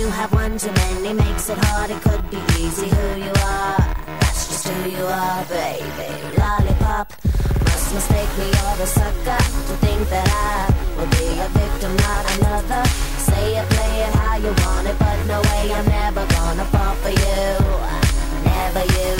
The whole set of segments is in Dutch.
you have one too many makes it hard. It could be easy who you are. That's just who you are, baby. Lollipop. Must mistake me you're a sucker to think that I will be a victim, not another. Say it, play it how you want it, but no way I'm never gonna fall for you. Never you.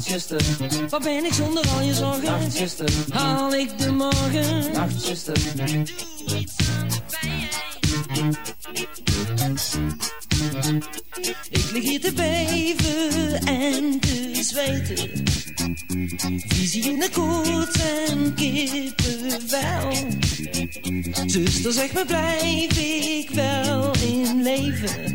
zuster. Wat ben ik zonder al je zorgen? Nacht, zuster. Haal ik de morgen? Nacht, zuster. Ik lig hier te beven en te zweten. Visie in de koorts en kippenvel. Zuster, zeg me, blijf ik wel in leven?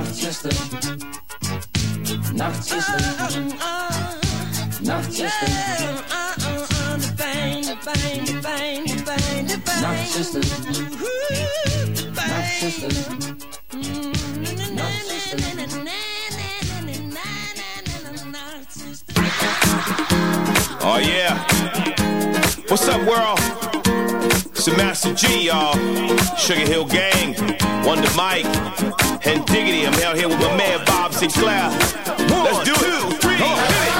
Nachtzuster, Nachtzuster, Nachtzuster. Nachtzuster, Nachtzuster, Oh yeah. What's up, world? It's Master G, y'all. Sugar Hill Gang, Wonder Mike, and Diggity. I'm out here with my man Bob Sinclair. Let's do it. Hit it.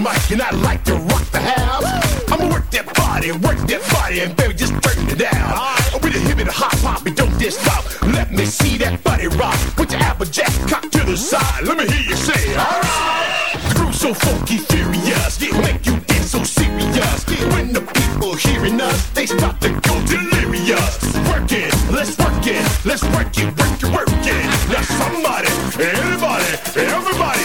Mike, and I like to rock the house. I'ma work that body, work that body, and baby, just turn it down. With a hip and a hop hop, and don't diss stop. Let me see that body rock. Put your applejack cock to the side. Let me hear you say, alright. Groove so funky, furious, it make you dance so serious. When the people hearing us, they start to go delirious. Work it, let's work it, let's work it, work it, work it. Now somebody, anybody, everybody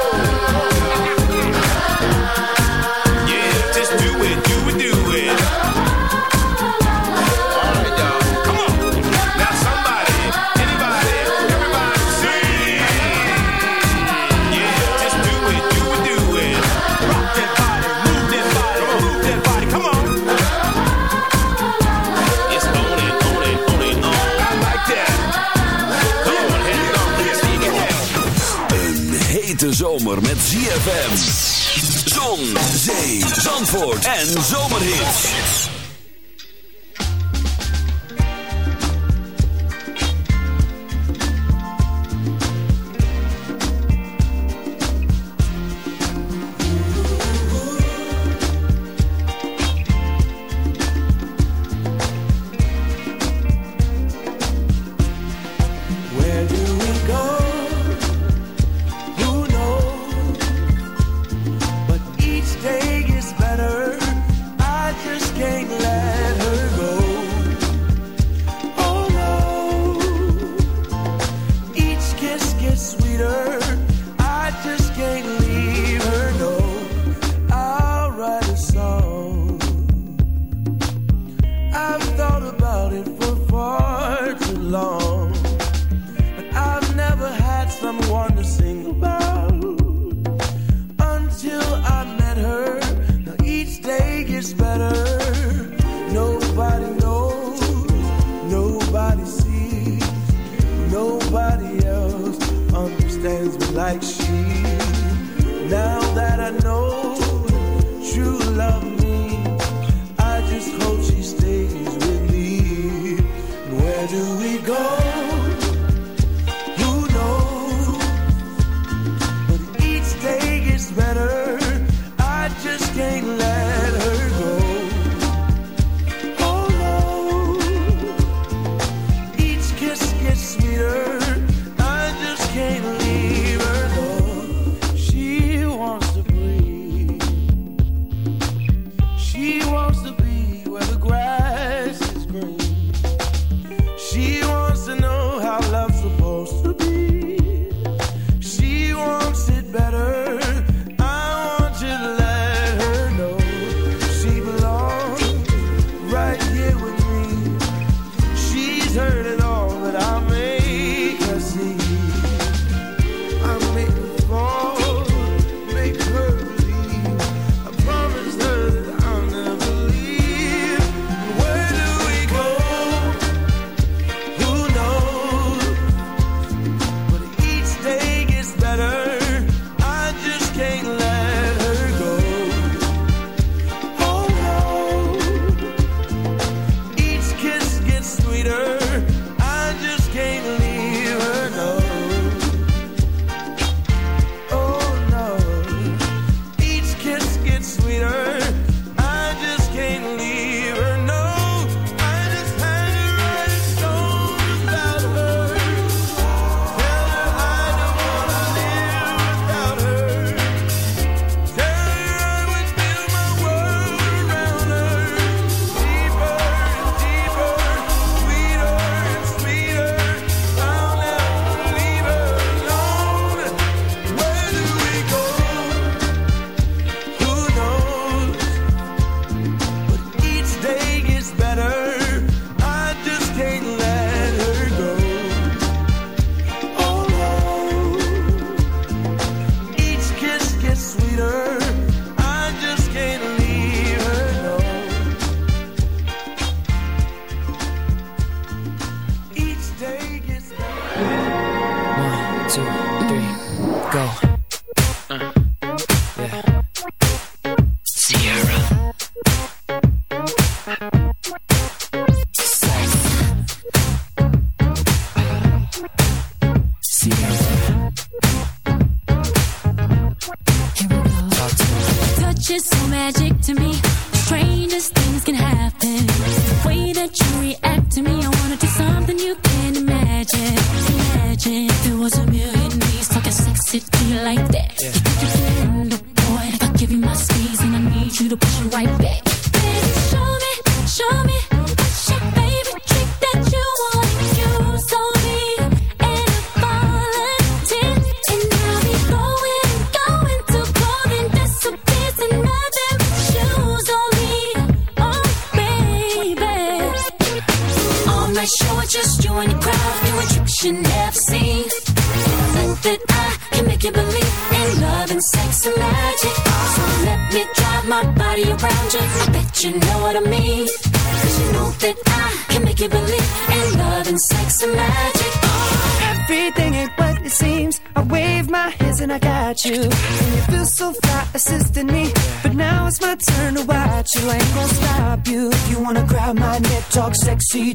en zomerhits.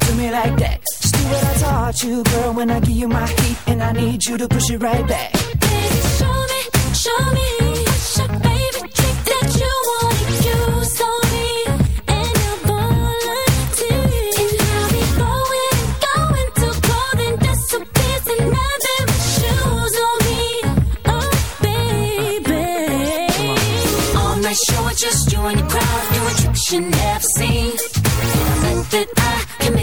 to me like that. Just do what I taught you, girl, when I give you my heat, and I need you to push it right back. Baby, show me, show me, that you on me? And your. And I'll be going, going disappears shoes on me. Oh, baby. Show, just you and your crowd, doing tricks you never seen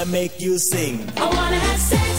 Gonna make you sing. I wanna have sex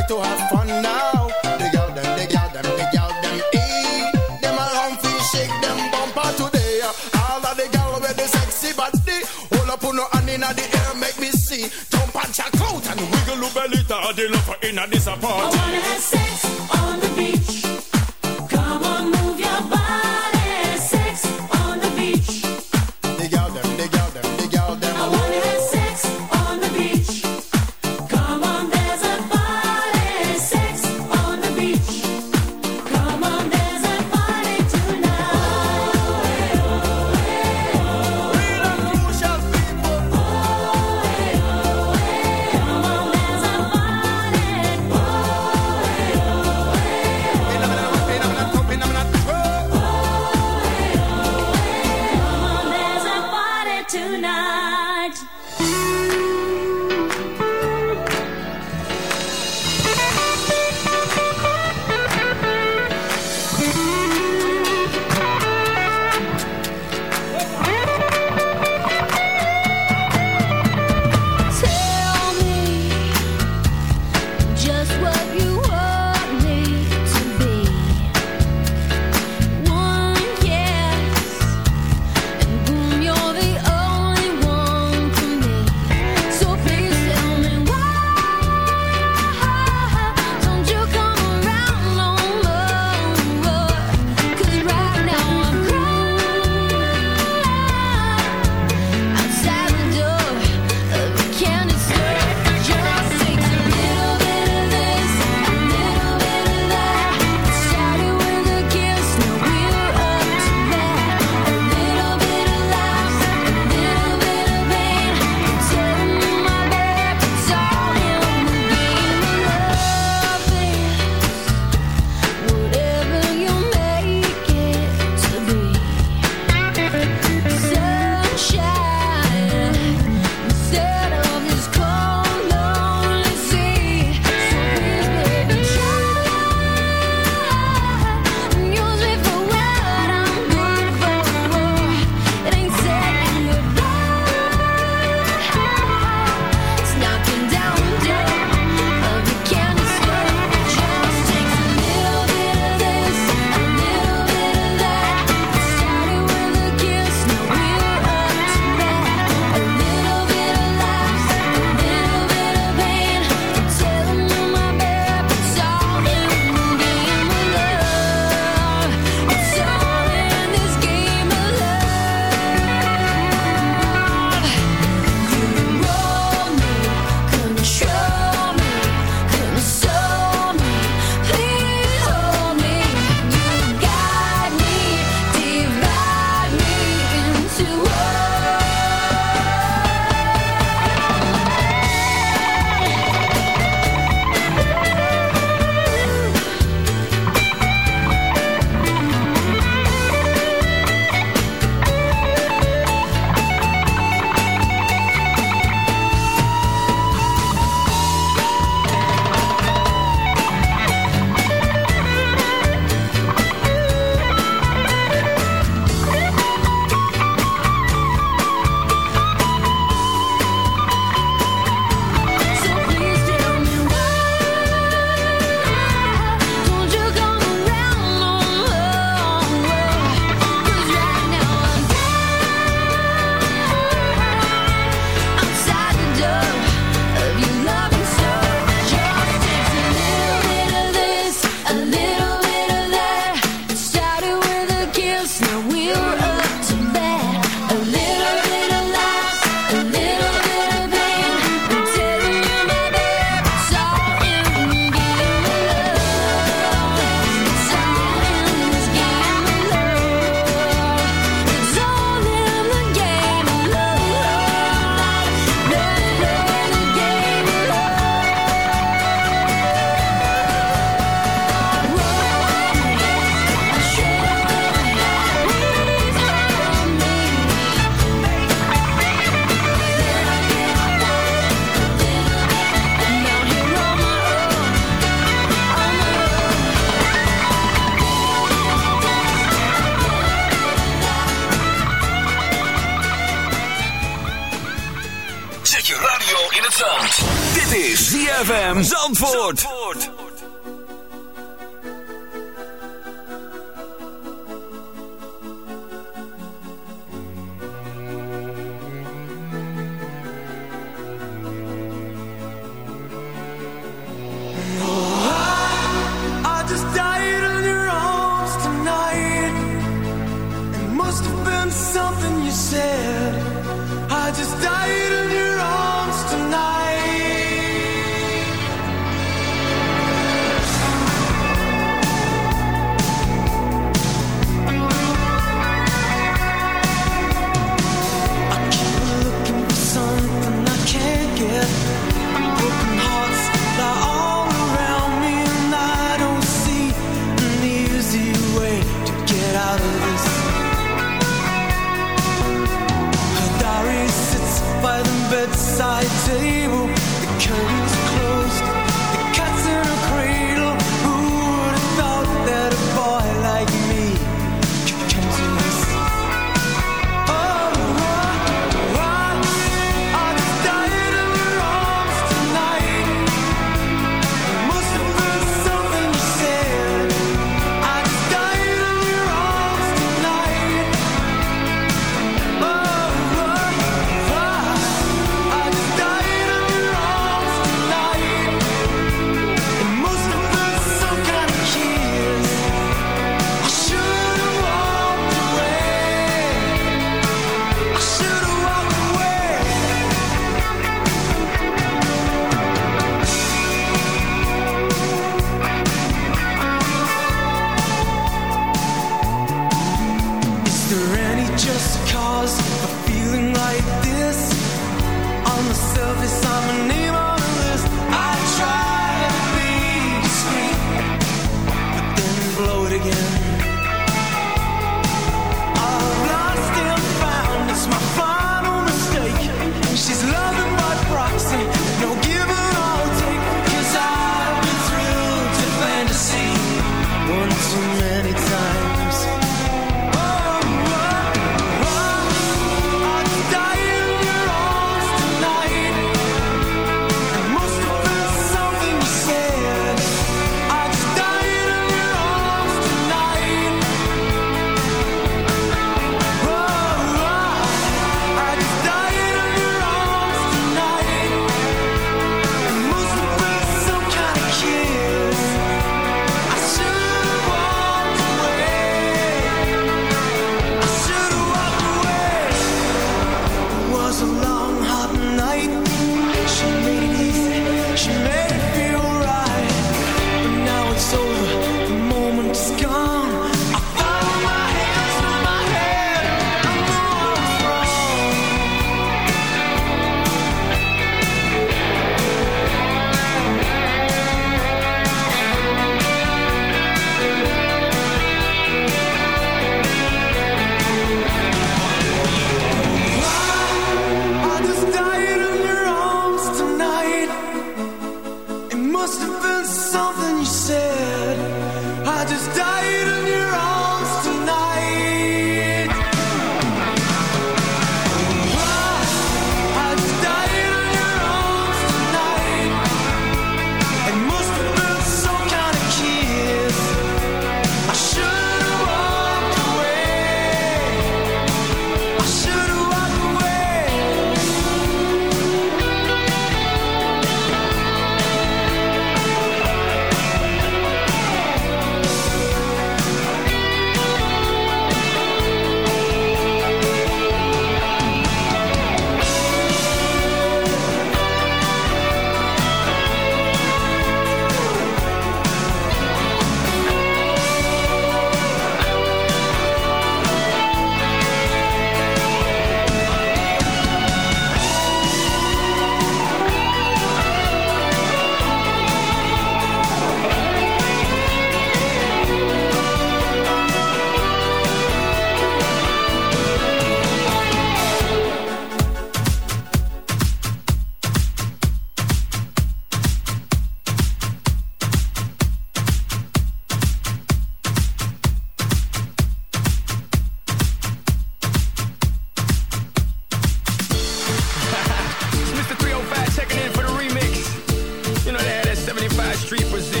street presents.